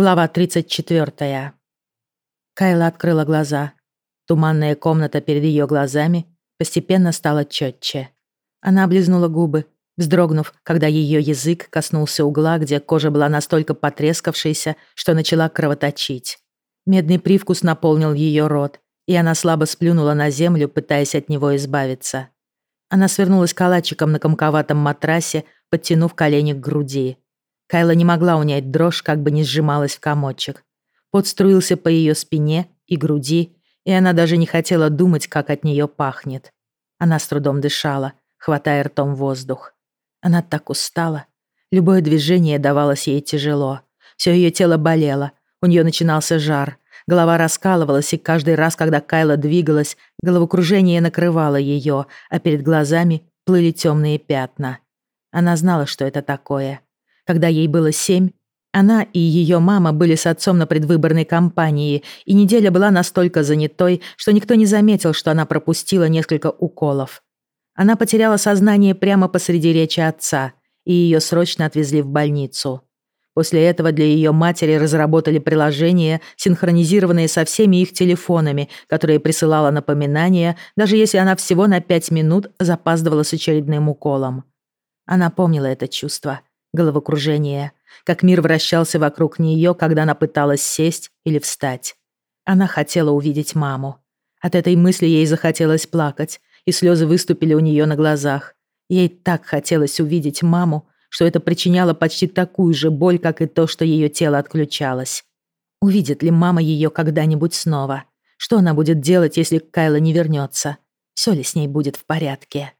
Глава 34. Кайла открыла глаза. Туманная комната перед ее глазами постепенно стала четче. Она облизнула губы, вздрогнув, когда ее язык коснулся угла, где кожа была настолько потрескавшейся, что начала кровоточить. Медный привкус наполнил ее рот, и она слабо сплюнула на землю, пытаясь от него избавиться. Она свернулась калачиком на комковатом матрасе, подтянув колени к груди. Кайла не могла унять дрожь, как бы не сжималась в комочек. Пот струился по ее спине и груди, и она даже не хотела думать, как от нее пахнет. Она с трудом дышала, хватая ртом воздух. Она так устала. Любое движение давалось ей тяжело. Все ее тело болело, у нее начинался жар. Голова раскалывалась, и каждый раз, когда Кайла двигалась, головокружение накрывало ее, а перед глазами плыли темные пятна. Она знала, что это такое. Когда ей было семь, она и ее мама были с отцом на предвыборной кампании, и неделя была настолько занятой, что никто не заметил, что она пропустила несколько уколов. Она потеряла сознание прямо посреди речи отца, и ее срочно отвезли в больницу. После этого для ее матери разработали приложение, синхронизированное со всеми их телефонами, которое присылало напоминания, даже если она всего на пять минут запаздывала с очередным уколом. Она помнила это чувство — головокружение, как мир вращался вокруг нее, когда она пыталась сесть или встать. Она хотела увидеть маму. От этой мысли ей захотелось плакать, и слезы выступили у нее на глазах. Ей так хотелось увидеть маму, что это причиняло почти такую же боль, как и то, что ее тело отключалось. Увидит ли мама ее когда-нибудь снова? Что она будет делать, если Кайла не вернется? Все ли с ней будет в порядке?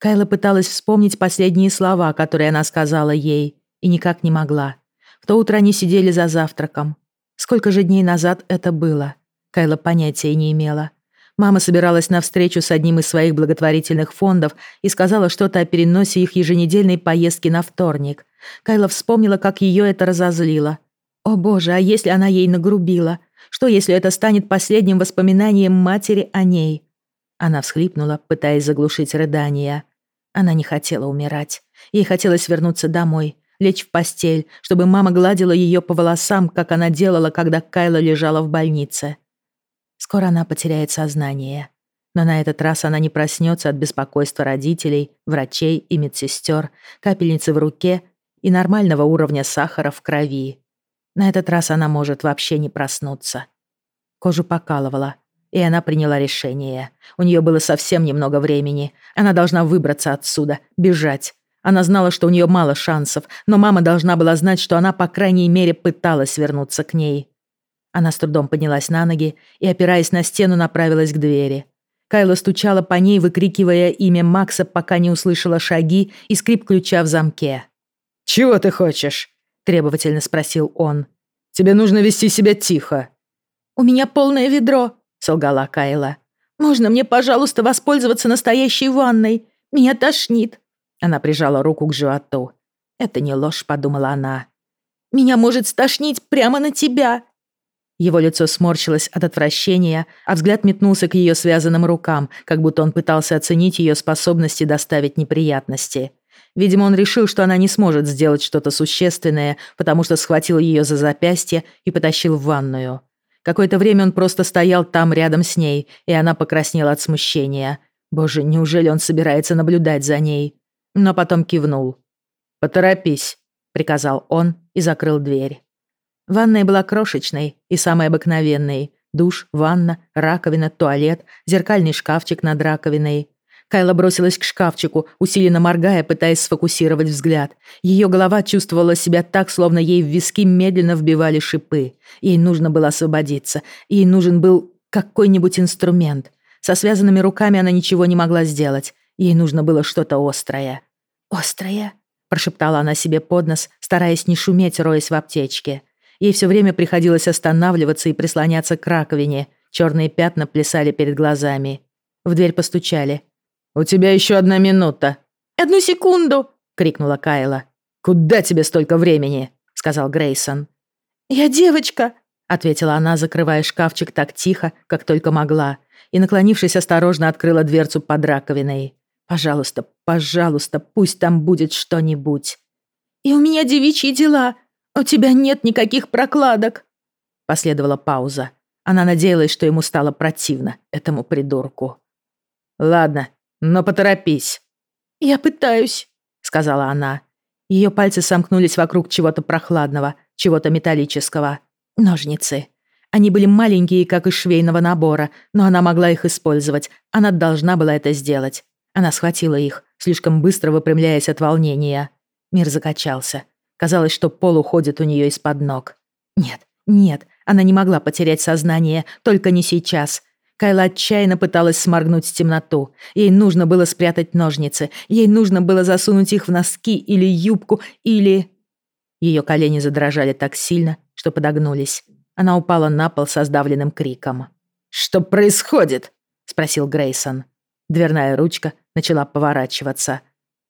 Кайла пыталась вспомнить последние слова, которые она сказала ей, и никак не могла. В то утро они сидели за завтраком. Сколько же дней назад это было? Кайла понятия не имела. Мама собиралась на встречу с одним из своих благотворительных фондов и сказала что-то о переносе их еженедельной поездки на вторник. Кайла вспомнила, как ее это разозлило. О боже, а если она ей нагрубила? Что, если это станет последним воспоминанием матери о ней? Она всхлипнула, пытаясь заглушить рыдания. Она не хотела умирать. Ей хотелось вернуться домой, лечь в постель, чтобы мама гладила ее по волосам, как она делала, когда Кайла лежала в больнице. Скоро она потеряет сознание. Но на этот раз она не проснется от беспокойства родителей, врачей и медсестер, капельницы в руке и нормального уровня сахара в крови. На этот раз она может вообще не проснуться. Кожу покалывала, и она приняла решение. У нее было совсем немного времени. Она должна выбраться отсюда, бежать. Она знала, что у нее мало шансов, но мама должна была знать, что она, по крайней мере, пыталась вернуться к ней. Она с трудом поднялась на ноги и, опираясь на стену, направилась к двери. Кайла стучала по ней, выкрикивая имя Макса, пока не услышала шаги и скрип ключа в замке. «Чего ты хочешь?» – требовательно спросил он. «Тебе нужно вести себя тихо». «У меня полное ведро», солгала Кайла. «Можно мне, пожалуйста, воспользоваться настоящей ванной? Меня тошнит». Она прижала руку к животу. «Это не ложь», — подумала она. «Меня может стошнить прямо на тебя». Его лицо сморщилось от отвращения, а взгляд метнулся к ее связанным рукам, как будто он пытался оценить ее способности доставить неприятности. Видимо, он решил, что она не сможет сделать что-то существенное, потому что схватил ее за запястье и потащил в ванную. Какое-то время он просто стоял там рядом с ней, и она покраснела от смущения. Боже, неужели он собирается наблюдать за ней? Но потом кивнул. «Поторопись», — приказал он и закрыл дверь. Ванная была крошечной и самой обыкновенной. Душ, ванна, раковина, туалет, зеркальный шкафчик над раковиной. Кайла бросилась к шкафчику, усиленно моргая, пытаясь сфокусировать взгляд. Ее голова чувствовала себя так, словно ей в виски медленно вбивали шипы. Ей нужно было освободиться. Ей нужен был какой-нибудь инструмент. Со связанными руками она ничего не могла сделать. Ей нужно было что-то острое. «Острое?» – прошептала она себе под нос, стараясь не шуметь, роясь в аптечке. Ей все время приходилось останавливаться и прислоняться к раковине. Черные пятна плясали перед глазами. В дверь постучали. «У тебя еще одна минута». «Одну секунду!» — крикнула Кайла. «Куда тебе столько времени?» — сказал Грейсон. «Я девочка», — ответила она, закрывая шкафчик так тихо, как только могла, и, наклонившись, осторожно открыла дверцу под раковиной. «Пожалуйста, пожалуйста, пусть там будет что-нибудь». «И у меня девичьи дела. «У тебя нет никаких прокладок!» Последовала пауза. Она надеялась, что ему стало противно, этому придурку. «Ладно, но поторопись». «Я пытаюсь», — сказала она. Ее пальцы сомкнулись вокруг чего-то прохладного, чего-то металлического. Ножницы. Они были маленькие, как из швейного набора, но она могла их использовать. Она должна была это сделать. Она схватила их, слишком быстро выпрямляясь от волнения. Мир закачался. Казалось, что пол уходит у нее из-под ног. Нет, нет, она не могла потерять сознание, только не сейчас. Кайла отчаянно пыталась сморгнуть темноту. Ей нужно было спрятать ножницы. Ей нужно было засунуть их в носки или юбку, или... Ее колени задрожали так сильно, что подогнулись. Она упала на пол со сдавленным криком. «Что происходит?» — спросил Грейсон. Дверная ручка начала поворачиваться.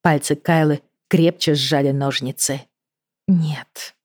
Пальцы Кайлы крепче сжали ножницы. «Нет»,